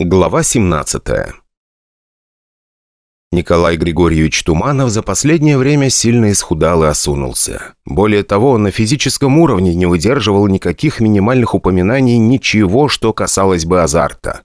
Глава 17 Николай Григорьевич Туманов за последнее время сильно исхудал и осунулся. Более того, он на физическом уровне не выдерживал никаких минимальных упоминаний ничего, что касалось бы азарта.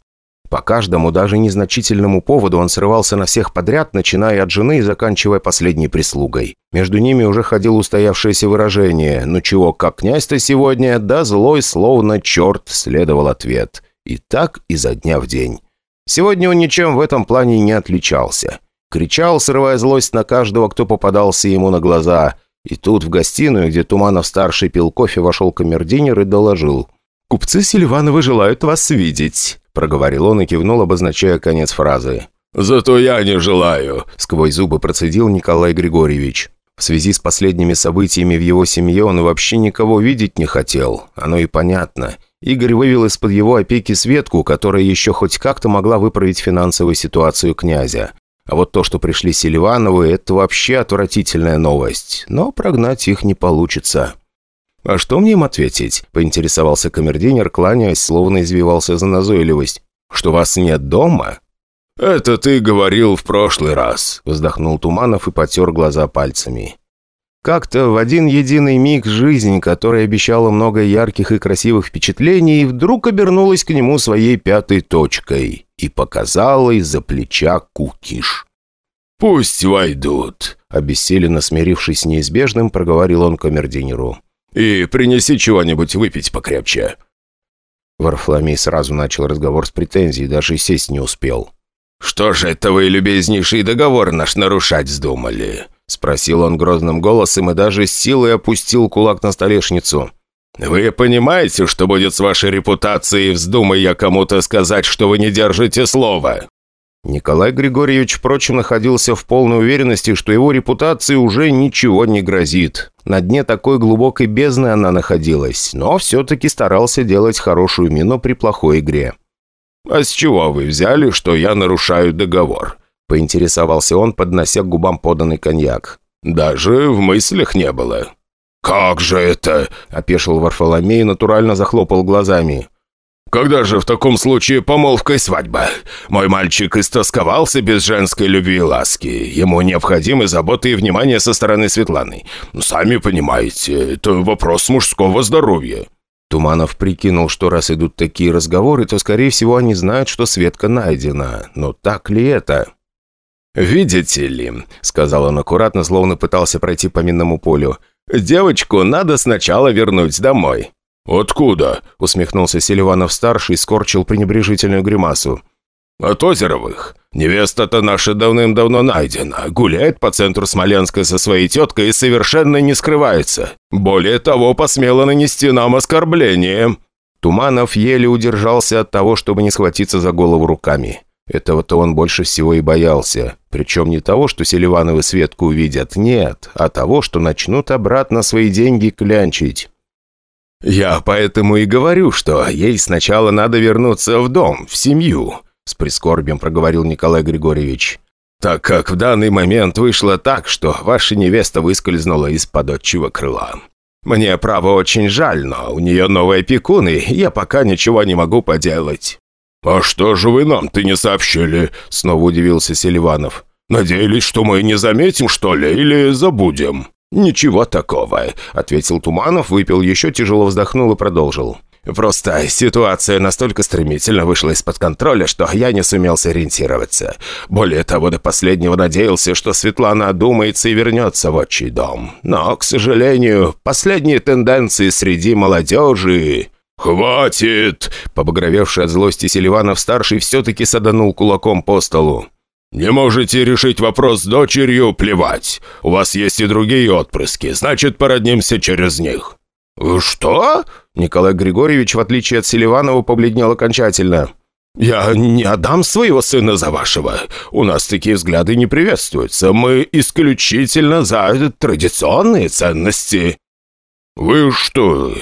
По каждому, даже незначительному поводу он срывался на всех подряд, начиная от жены и заканчивая последней прислугой. Между ними уже ходило устоявшееся выражение «Ну чего, как князь-то сегодня?» Да злой, словно черт, следовал ответ – и так изо дня в день. Сегодня он ничем в этом плане не отличался. Кричал, срывая злость на каждого, кто попадался ему на глаза. И тут в гостиную, где Туманов-старший пил кофе, вошел камердинер и доложил. «Купцы Селивановы желают вас видеть», — проговорил он и кивнул, обозначая конец фразы. «Зато я не желаю», — сквозь зубы процедил Николай Григорьевич. В связи с последними событиями в его семье он вообще никого видеть не хотел. Оно и понятно. Игорь вывел из-под его опеки Светку, которая еще хоть как-то могла выправить финансовую ситуацию князя. А вот то, что пришли Селивановы, это вообще отвратительная новость. Но прогнать их не получится. «А что мне им ответить?» – поинтересовался камердинер, кланяясь, словно извивался за назойливость. «Что вас нет дома?» «Это ты говорил в прошлый раз», – вздохнул Туманов и потер глаза пальцами. Как-то в один единый миг жизнь, которая обещала много ярких и красивых впечатлений, вдруг обернулась к нему своей пятой точкой и показала из-за плеча кукиш. «Пусть войдут», — обессиленно смирившись с неизбежным, проговорил он камердинеру. «И принеси чего-нибудь выпить покрепче». Варфоломей сразу начал разговор с претензией, даже сесть не успел. «Что же это вы, любезнейший договор наш, нарушать вздумали?» Спросил он грозным голосом и даже силой опустил кулак на столешницу. «Вы понимаете, что будет с вашей репутацией, вздумай я кому-то сказать, что вы не держите слова?» Николай Григорьевич, впрочем, находился в полной уверенности, что его репутации уже ничего не грозит. На дне такой глубокой бездны она находилась, но все-таки старался делать хорошую мину при плохой игре. «А с чего вы взяли, что я нарушаю договор? — поинтересовался он, поднося к губам поданный коньяк. «Даже в мыслях не было». «Как же это?» — опешил Варфоломей и натурально захлопал глазами. «Когда же в таком случае помолвка и свадьба? Мой мальчик истосковался без женской любви и ласки. Ему необходимы заботы и внимание со стороны Светланы. Сами понимаете, это вопрос мужского здоровья». Туманов прикинул, что раз идут такие разговоры, то, скорее всего, они знают, что Светка найдена. Но так ли это? «Видите ли», — сказал он аккуратно, словно пытался пройти по минному полю, «девочку надо сначала вернуть домой». «Откуда?» — усмехнулся Селиванов-старший и скорчил пренебрежительную гримасу. «От Озеровых. Невеста-то наша давным-давно найдена. Гуляет по центру Смоленска со своей теткой и совершенно не скрывается. Более того, посмела нанести нам оскорбление». Туманов еле удержался от того, чтобы не схватиться за голову руками. Этого-то он больше всего и боялся. Причем не того, что Селивановы Светку увидят, нет, а того, что начнут обратно свои деньги клянчить. «Я поэтому и говорю, что ей сначала надо вернуться в дом, в семью», с прискорбием проговорил Николай Григорьевич. «Так как в данный момент вышло так, что ваша невеста выскользнула из-под отчего крыла. Мне, право, очень жаль, но у нее новые опекуны, я пока ничего не могу поделать». «А что же вы нам-то не сообщили?» — снова удивился Селиванов. «Надеялись, что мы не заметим, что ли, или забудем?» «Ничего такого», — ответил Туманов, выпил еще, тяжело вздохнул и продолжил. «Просто ситуация настолько стремительно вышла из-под контроля, что я не сумел сориентироваться. Более того, до последнего надеялся, что Светлана одумается и вернется в отчий дом. Но, к сожалению, последние тенденции среди молодежи...» «Хватит!» — побагровевший от злости Селиванов-старший все-таки саданул кулаком по столу. «Не можете решить вопрос с дочерью? Плевать. У вас есть и другие отпрыски, значит, породнимся через них». «Что?» Николай Григорьевич, в отличие от Селиванова, побледнел окончательно. «Я не отдам своего сына за вашего. У нас такие взгляды не приветствуются. Мы исключительно за традиционные ценности». «Вы что,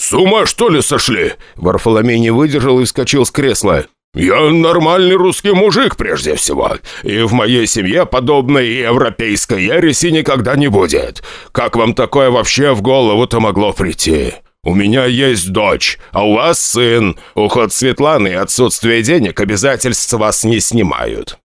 «С ума, что ли, сошли?» Варфоломей не выдержал и вскочил с кресла. «Я нормальный русский мужик, прежде всего, и в моей семье подобной европейской ереси никогда не будет. Как вам такое вообще в голову-то могло прийти? «У меня есть дочь, а у вас сын. Уход Светланы и отсутствие денег обязательств вас не снимают».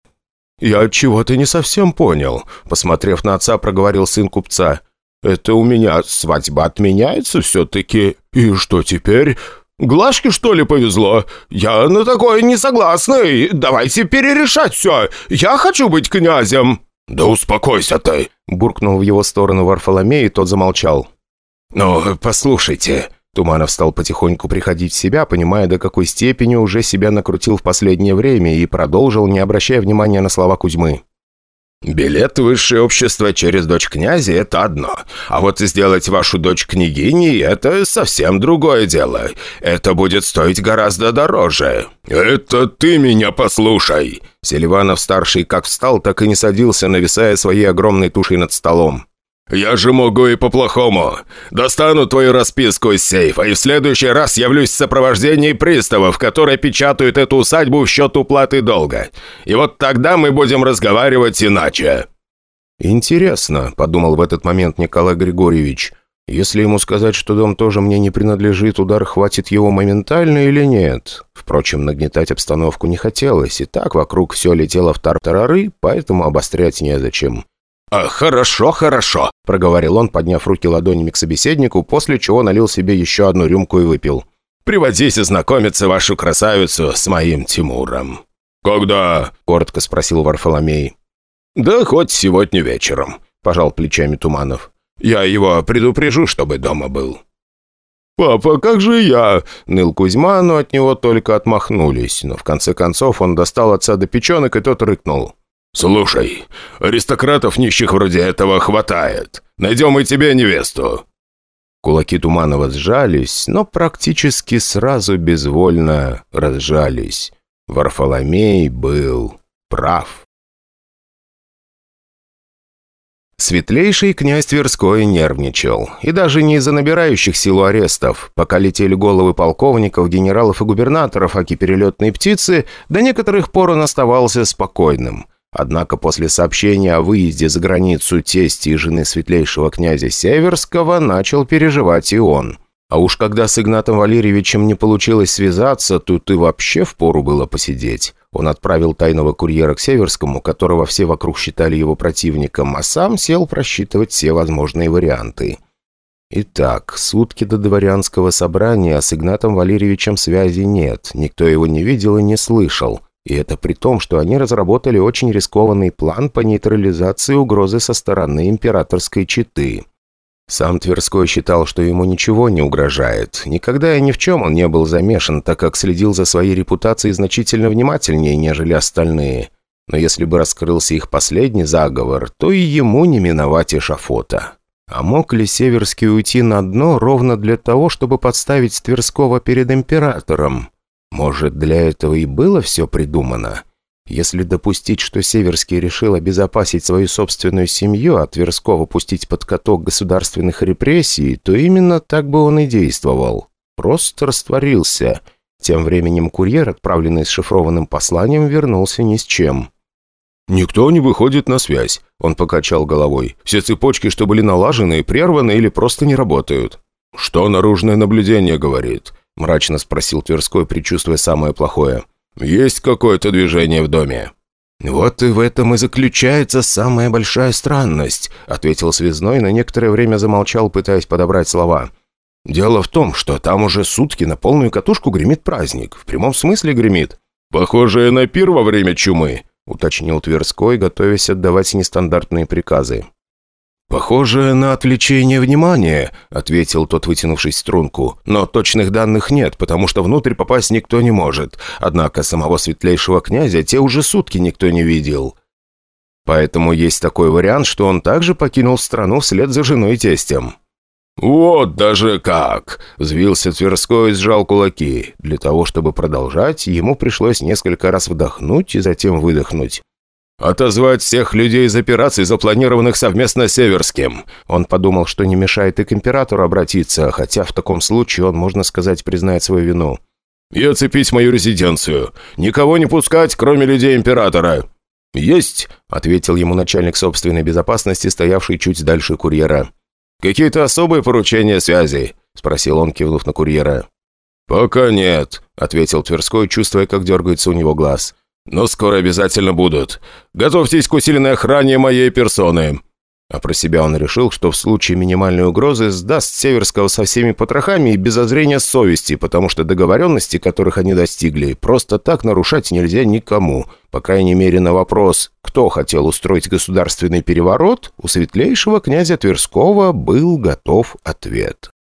«Я чего-то не совсем понял», — посмотрев на отца, проговорил сын купца. «Это у меня свадьба отменяется все-таки. И что теперь? Глашке, что ли, повезло? Я на такое не согласный. Давайте перерешать все. Я хочу быть князем». «Да успокойся ты!» — буркнул в его сторону Варфоломей, и тот замолчал. «Ну, послушайте...» Туманов стал потихоньку приходить в себя, понимая, до какой степени уже себя накрутил в последнее время, и продолжил, не обращая внимания на слова Кузьмы. «Билет в высшее общество через дочь князя – это одно. А вот сделать вашу дочь княгиней – это совсем другое дело. Это будет стоить гораздо дороже». «Это ты меня послушай!» Селиванов-старший как встал, так и не садился, нависая своей огромной тушей над столом. «Я же могу и по-плохому. Достану твою расписку из сейфа, и в следующий раз явлюсь в сопровождении приставов, которые печатают эту усадьбу в счет уплаты долга. И вот тогда мы будем разговаривать иначе». «Интересно», — подумал в этот момент Николай Григорьевич, «если ему сказать, что дом тоже мне не принадлежит, удар хватит его моментально или нет?» Впрочем, нагнетать обстановку не хотелось, и так вокруг все летело в тартарары, поэтому обострять незачем. «А, «Хорошо, хорошо», — проговорил он, подняв руки ладонями к собеседнику, после чего налил себе еще одну рюмку и выпил. «Приводите знакомиться вашу красавицу с моим Тимуром». «Когда?» — коротко спросил Варфоломей. «Да хоть сегодня вечером», — пожал плечами Туманов. «Я его предупрежу, чтобы дома был». «Папа, как же я?» — ныл Кузьма, но от него только отмахнулись. Но в конце концов он достал отца до печенок, и тот рыкнул. «Слушай, аристократов нищих вроде этого хватает. Найдем и тебе невесту». Кулаки Туманова сжались, но практически сразу безвольно разжались. Варфоломей был прав. Светлейший князь Тверской нервничал. И даже не из-за набирающих силу арестов. Пока летели головы полковников, генералов и губернаторов, аки перелетные птицы, до некоторых пор он оставался спокойным. Однако после сообщения о выезде за границу тести и жены светлейшего князя Северского начал переживать и он. А уж когда с Игнатом Валерьевичем не получилось связаться, тут и вообще впору было посидеть. Он отправил тайного курьера к Северскому, которого все вокруг считали его противником, а сам сел просчитывать все возможные варианты. Итак, сутки до дворянского собрания, а с Игнатом Валерьевичем связи нет, никто его не видел и не слышал. И это при том, что они разработали очень рискованный план по нейтрализации угрозы со стороны императорской четы. Сам Тверской считал, что ему ничего не угрожает. Никогда и ни в чем он не был замешан, так как следил за своей репутацией значительно внимательнее, нежели остальные. Но если бы раскрылся их последний заговор, то и ему не миновать эшафота. А мог ли Северский уйти на дно ровно для того, чтобы подставить Тверского перед императором? Может, для этого и было все придумано? Если допустить, что Северский решил обезопасить свою собственную семью, а Тверского пустить под каток государственных репрессий, то именно так бы он и действовал. Просто растворился. Тем временем курьер, отправленный с шифрованным посланием, вернулся ни с чем. «Никто не выходит на связь», — он покачал головой. «Все цепочки, что были налажены, прерваны или просто не работают». «Что наружное наблюдение говорит?» – мрачно спросил Тверской, предчувствуя самое плохое. «Есть какое-то движение в доме?» «Вот и в этом и заключается самая большая странность», — ответил Связной, на некоторое время замолчал, пытаясь подобрать слова. «Дело в том, что там уже сутки на полную катушку гремит праздник. В прямом смысле гремит». «Похоже на пир во время чумы», — уточнил Тверской, готовясь отдавать нестандартные приказы. «Похоже на отвлечение внимания», — ответил тот, вытянувшись в струнку. «Но точных данных нет, потому что внутрь попасть никто не может. Однако самого светлейшего князя те уже сутки никто не видел». Поэтому есть такой вариант, что он также покинул страну вслед за женой и тестем. «Вот даже как!» – взвился Тверской и сжал кулаки. Для того, чтобы продолжать, ему пришлось несколько раз вдохнуть и затем выдохнуть. «Отозвать всех людей из операций, запланированных совместно с Северским». Он подумал, что не мешает и к императору обратиться, хотя в таком случае он, можно сказать, признает свою вину. «И оцепить мою резиденцию. Никого не пускать, кроме людей императора». «Есть», — ответил ему начальник собственной безопасности, стоявший чуть дальше курьера. «Какие-то особые поручения связи?» – спросил он, кивнув на курьера. «Пока нет», — ответил Тверской, чувствуя, как дергается у него глаз. «Но скоро обязательно будут. Готовьтесь к усиленной охране моей персоны». А про себя он решил, что в случае минимальной угрозы сдаст Северского со всеми потрохами и без зазрения совести, потому что договоренности, которых они достигли, просто так нарушать нельзя никому. По крайней мере, на вопрос, кто хотел устроить государственный переворот, у светлейшего князя Тверского был готов ответ.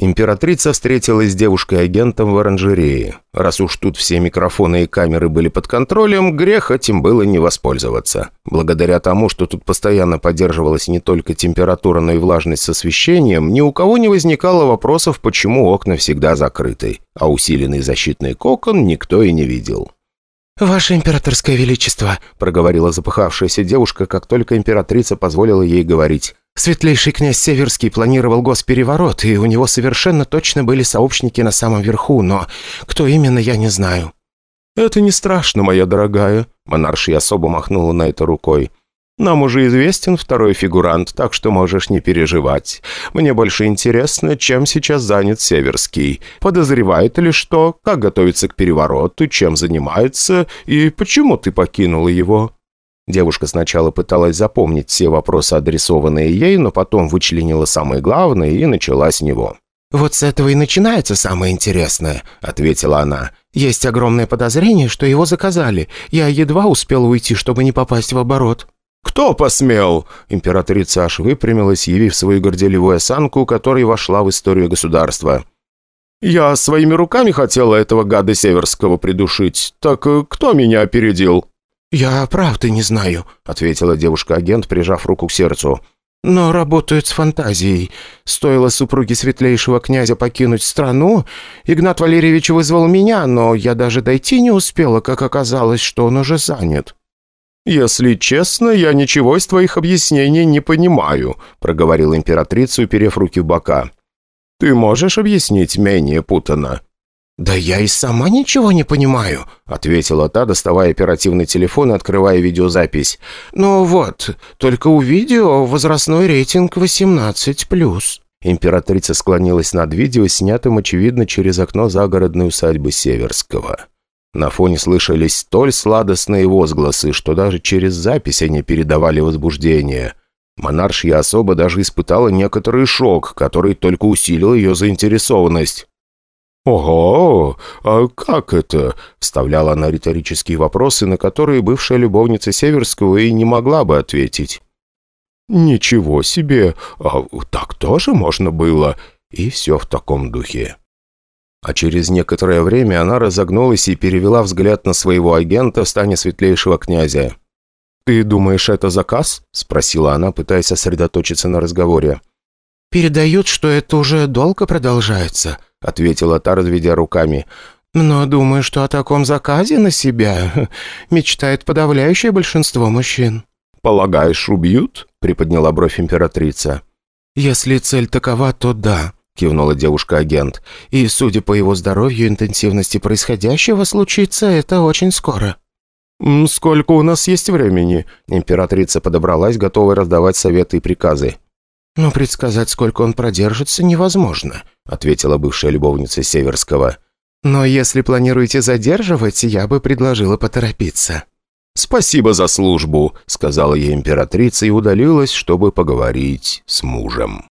Императрица встретилась с девушкой-агентом в оранжерее. Раз уж тут все микрофоны и камеры были под контролем, грех этим было не воспользоваться. Благодаря тому, что тут постоянно поддерживалась не только температура, но и влажность с освещением, ни у кого не возникало вопросов, почему окна всегда закрыты, а усиленный защитный кокон никто и не видел. «Ваше императорское величество», — проговорила запыхавшаяся девушка, как только императрица позволила ей говорить. Светлейший князь Северский планировал госпереворот, и у него совершенно точно были сообщники на самом верху, но кто именно, я не знаю». «Это не страшно, моя дорогая», — монаршия особо махнула на это рукой. «Нам уже известен второй фигурант, так что можешь не переживать. Мне больше интересно, чем сейчас занят Северский. Подозревает ли что, как готовится к перевороту, чем занимается и почему ты покинула его?» Девушка сначала пыталась запомнить все вопросы, адресованные ей, но потом вычленила самое главное и начала с него. «Вот с этого и начинается самое интересное», — ответила она. «Есть огромное подозрение, что его заказали. Я едва успела уйти, чтобы не попасть в оборот». «Кто посмел?» Императрица аж выпрямилась, явив свою горделивую осанку, которая вошла в историю государства. «Я своими руками хотела этого гада Северского придушить. Так э, кто меня опередил?» «Я правда не знаю», — ответила девушка-агент, прижав руку к сердцу. «Но работают с фантазией. Стоило супруге светлейшего князя покинуть страну, Игнат Валерьевич вызвал меня, но я даже дойти не успела, как оказалось, что он уже занят». «Если честно, я ничего из твоих объяснений не понимаю», — проговорила императрица, уперев руки в бока. «Ты можешь объяснить менее путано?» «Да я и сама ничего не понимаю», — ответила та, доставая оперативный телефон и открывая видеозапись. «Ну вот, только у видео возрастной рейтинг 18+.» Императрица склонилась над видео, снятым, очевидно, через окно загородной усадьбы Северского. На фоне слышались столь сладостные возгласы, что даже через запись они передавали возбуждение. Монаршья особо даже испытала некоторый шок, который только усилил ее заинтересованность. «Ого! А как это?» – вставляла она риторические вопросы, на которые бывшая любовница Северского и не могла бы ответить. «Ничего себе! А так тоже можно было?» И все в таком духе. А через некоторое время она разогнулась и перевела взгляд на своего агента в стане светлейшего князя. «Ты думаешь, это заказ?» – спросила она, пытаясь сосредоточиться на разговоре. «Передают, что это уже долго продолжается», — ответила та, разведя руками. «Но думаю, что о таком заказе на себя мечтает подавляющее большинство мужчин». «Полагаешь, убьют?» — приподняла бровь императрица. «Если цель такова, то да», — кивнула девушка-агент. «И, судя по его здоровью и интенсивности происходящего, случится это очень скоро». «Сколько у нас есть времени?» Императрица подобралась, готовая раздавать советы и приказы. «Но предсказать, сколько он продержится, невозможно», ответила бывшая любовница Северского. «Но если планируете задерживать, я бы предложила поторопиться». «Спасибо за службу», — сказала ей императрица и удалилась, чтобы поговорить с мужем.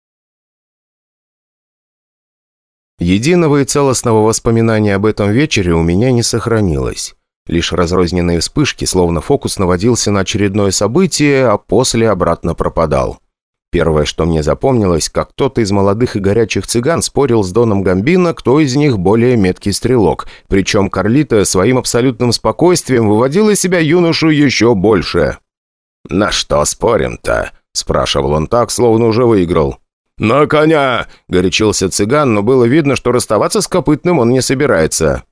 Единого и целостного воспоминания об этом вечере у меня не сохранилось. Лишь разрозненные вспышки, словно фокус наводился на очередное событие, а после обратно пропадал. Первое, что мне запомнилось, как кто-то из молодых и горячих цыган спорил с Доном Гамбино, кто из них более меткий стрелок. Причем Карлита своим абсолютным спокойствием выводила из себя юношу еще больше. «На что спорим-то?» – спрашивал он так, словно уже выиграл. «На коня!» – горячился цыган, но было видно, что расставаться с копытным он не собирается.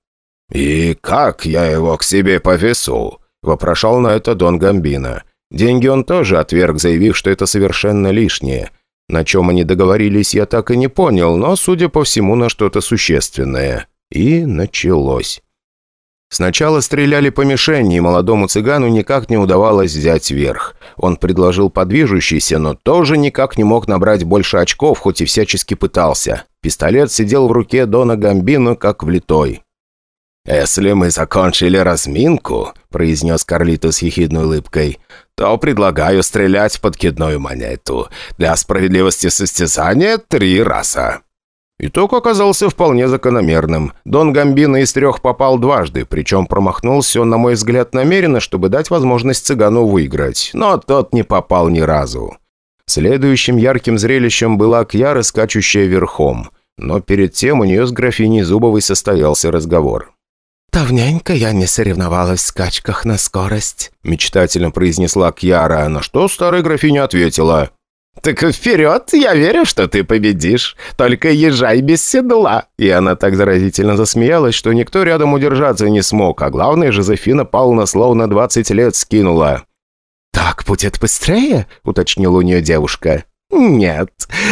«И как я его к себе повесу?» – вопрошал на это Дон Гамбино. Деньги он тоже отверг, заявив, что это совершенно лишнее. На чем они договорились, я так и не понял, но, судя по всему, на что-то существенное. И началось. Сначала стреляли по мишени, и молодому цыгану никак не удавалось взять верх. Он предложил подвижущийся, но тоже никак не мог набрать больше очков, хоть и всячески пытался. Пистолет сидел в руке Дона Гамбино, как влитой. «Если мы закончили разминку», — произнес Карлито с ехидной улыбкой, «то предлагаю стрелять в подкидную монету. Для справедливости состязания три раза». Итог оказался вполне закономерным. Дон Гамбино из трех попал дважды, причем промахнулся он, на мой взгляд, намеренно, чтобы дать возможность цыгану выиграть. Но тот не попал ни разу. Следующим ярким зрелищем была Кьяра, скачущая верхом. Но перед тем у нее с графиней Зубовой состоялся разговор. «Давненько я не соревновалась в скачках на скорость», — мечтательно произнесла Кьяра, на что старая графиня ответила. «Так вперед, я верю, что ты победишь. Только езжай без седла». И она так заразительно засмеялась, что никто рядом удержаться не смог, а главное, Жозефина Павловна словно 20 лет скинула. «Так будет быстрее?» — уточнила у нее девушка. «Нет,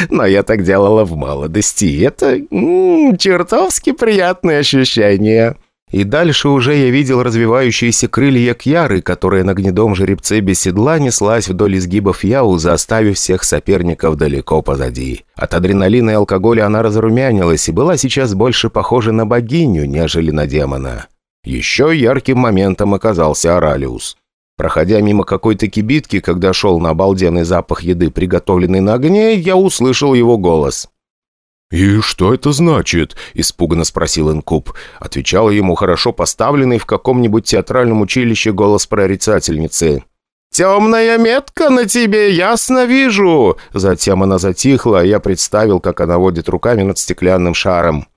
но я так делала в молодости, это м -м, чертовски приятное ощущение». И дальше уже я видел развивающиеся крылья Кьяры, которая на гнедом жеребце без седла неслась вдоль изгибов Яуза, оставив всех соперников далеко позади. От адреналина и алкоголя она разрумянилась и была сейчас больше похожа на богиню, нежели на демона. Еще ярким моментом оказался Оралиус. Проходя мимо какой-то кибитки, когда шел на обалденный запах еды, приготовленной на огне, я услышал его голос. «И что это значит?» – испуганно спросил Инкуб. Отвечал ему хорошо поставленный в каком-нибудь театральном училище голос прорицательницы. «Темная метка на тебе, ясно вижу!» Затем она затихла, а я представил, как она водит руками над стеклянным шаром.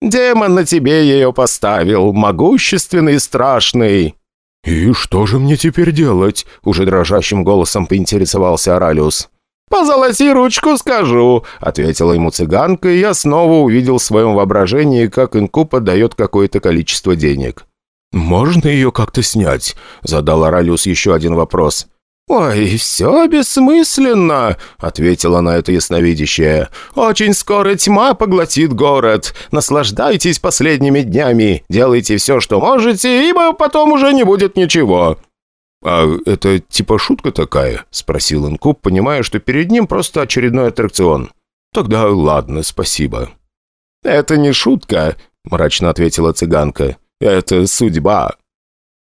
«Демон на тебе ее поставил, могущественный и страшный!» «И что же мне теперь делать?» – уже дрожащим голосом поинтересовался Оралиус. «Позолоти ручку, скажу», — ответила ему цыганка, и я снова увидел в своем воображении, как инкуб отдает какое-то количество денег. «Можно ее как-то снять?» — задал Оралиус еще один вопрос. «Ой, все бессмысленно», — ответила на это ясновидящее. «Очень скоро тьма поглотит город. Наслаждайтесь последними днями, делайте все, что можете, ибо потом уже не будет ничего». «А это типа шутка такая?» – спросил Инкуб, понимая, что перед ним просто очередной аттракцион. «Тогда ладно, спасибо». «Это не шутка», – мрачно ответила цыганка. «Это судьба».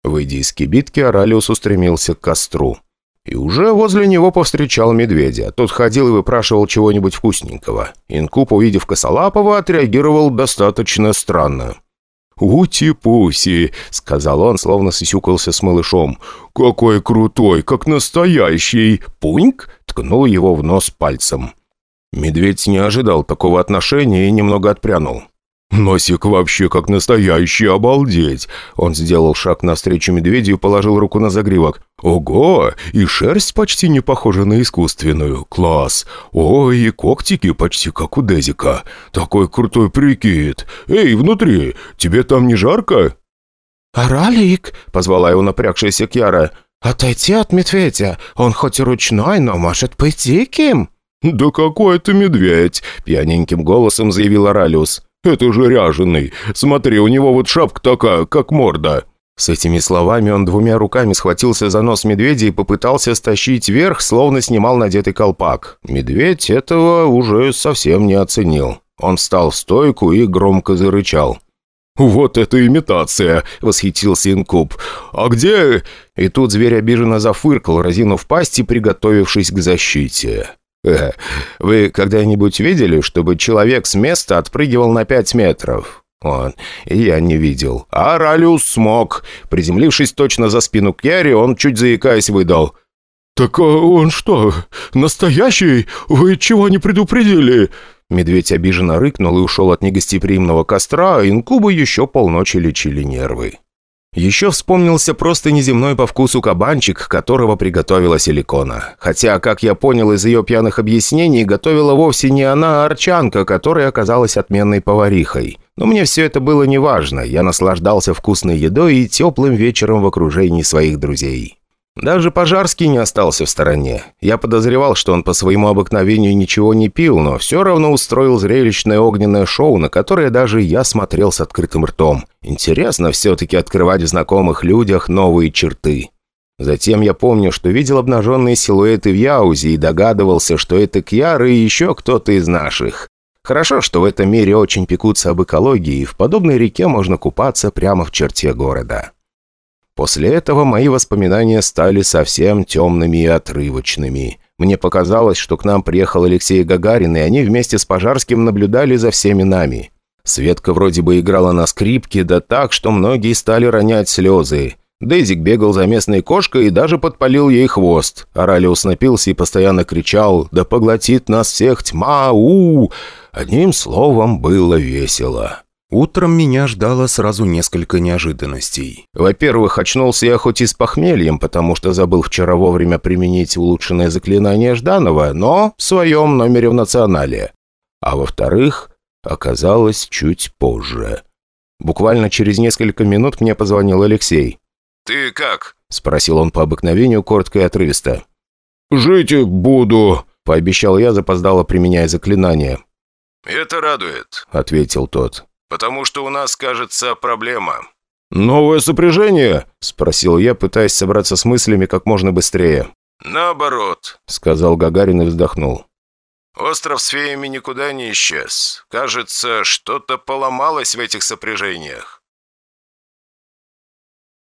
Выйдя из кибитки, Оралиус устремился к костру. И уже возле него повстречал медведя. Тот ходил и выпрашивал чего-нибудь вкусненького. Инкуб, увидев Косолапова, отреагировал достаточно странно. «Ути-пуси», — сказал он, словно сисюкался с малышом. «Какой крутой, как настоящий!» «Пуньк!» — ткнул его в нос пальцем. Медведь не ожидал такого отношения и немного отпрянул. «Носик вообще как настоящий, обалдеть!» Он сделал шаг навстречу медведю и положил руку на загривок. «Ого! И шерсть почти не похожа на искусственную. Класс! Ой, и когтики почти как у Дезика. Такой крутой прикид! Эй, внутри! Тебе там не жарко?» «Аралик!» — позвала его напрягшаяся Кьяра. «Отойти от медведя. Он хоть и ручной, но может быть диким». «Да какой это медведь!» — пьяненьким голосом заявил Оралиус. «Это же ряженый. Смотри, у него вот шапка такая, как морда». С этими словами он двумя руками схватился за нос медведя и попытался стащить вверх, словно снимал надетый колпак. Медведь этого уже совсем не оценил. Он встал в стойку и громко зарычал. «Вот это имитация!» — восхитился Инкуб. «А где...» И тут зверь обиженно зафыркал, разинув пасть и приготовившись к защите. Э, вы когда-нибудь видели, чтобы человек с места отпрыгивал на пять метров? Он. Я не видел. А Ралиус смог. Приземлившись точно за спину Кьяри, он, чуть заикаясь, выдал. «Так а он что, настоящий? Вы чего не предупредили?» Медведь обиженно рыкнул и ушел от негостеприимного костра, а инкубы еще полночи лечили нервы. Еще вспомнился просто неземной по вкусу кабанчик, которого приготовила Силикона. Хотя, как я понял из ее пьяных объяснений, готовила вовсе не она, а арчанка, которая оказалась отменной поварихой. Но мне все это было неважно, я наслаждался вкусной едой и теплым вечером в окружении своих друзей. Даже Пожарский не остался в стороне. Я подозревал, что он по своему обыкновению ничего не пил, но все равно устроил зрелищное огненное шоу, на которое даже я смотрел с открытым ртом. Интересно все-таки открывать в знакомых людях новые черты. Затем я помню, что видел обнаженные силуэты в Яузе и догадывался, что это Кьяр и еще кто-то из наших. Хорошо, что в этом мире очень пекутся об экологии, и в подобной реке можно купаться прямо в черте города. После этого мои воспоминания стали совсем темными и отрывочными. Мне показалось, что к нам приехал Алексей Гагарин, и они вместе с Пожарским наблюдали за всеми нами. Светка вроде бы играла на скрипке, да так, что многие стали ронять слезы. Дейзик бегал за местной кошкой и даже подпалил ей хвост. Оралиус напился и постоянно кричал «Да поглотит нас всех тьма! у, Одним словом, было весело. Утром меня ждало сразу несколько неожиданностей. Во-первых, очнулся я хоть и с похмельем, потому что забыл вчера вовремя применить улучшенное заклинание Жданова, но в своем номере в Национале. А во-вторых, оказалось чуть позже. Буквально через несколько минут мне позвонил Алексей. «Ты как?» – спросил он по обыкновению коротко и отрывисто. «Жить буду», – пообещал я, запоздало применяя заклинание. «Это радует», – ответил тот потому что у нас, кажется, проблема». «Новое сопряжение?» – спросил я, пытаясь собраться с мыслями как можно быстрее. «Наоборот», – сказал Гагарин и вздохнул. «Остров с феями никуда не исчез. Кажется, что-то поломалось в этих сопряжениях.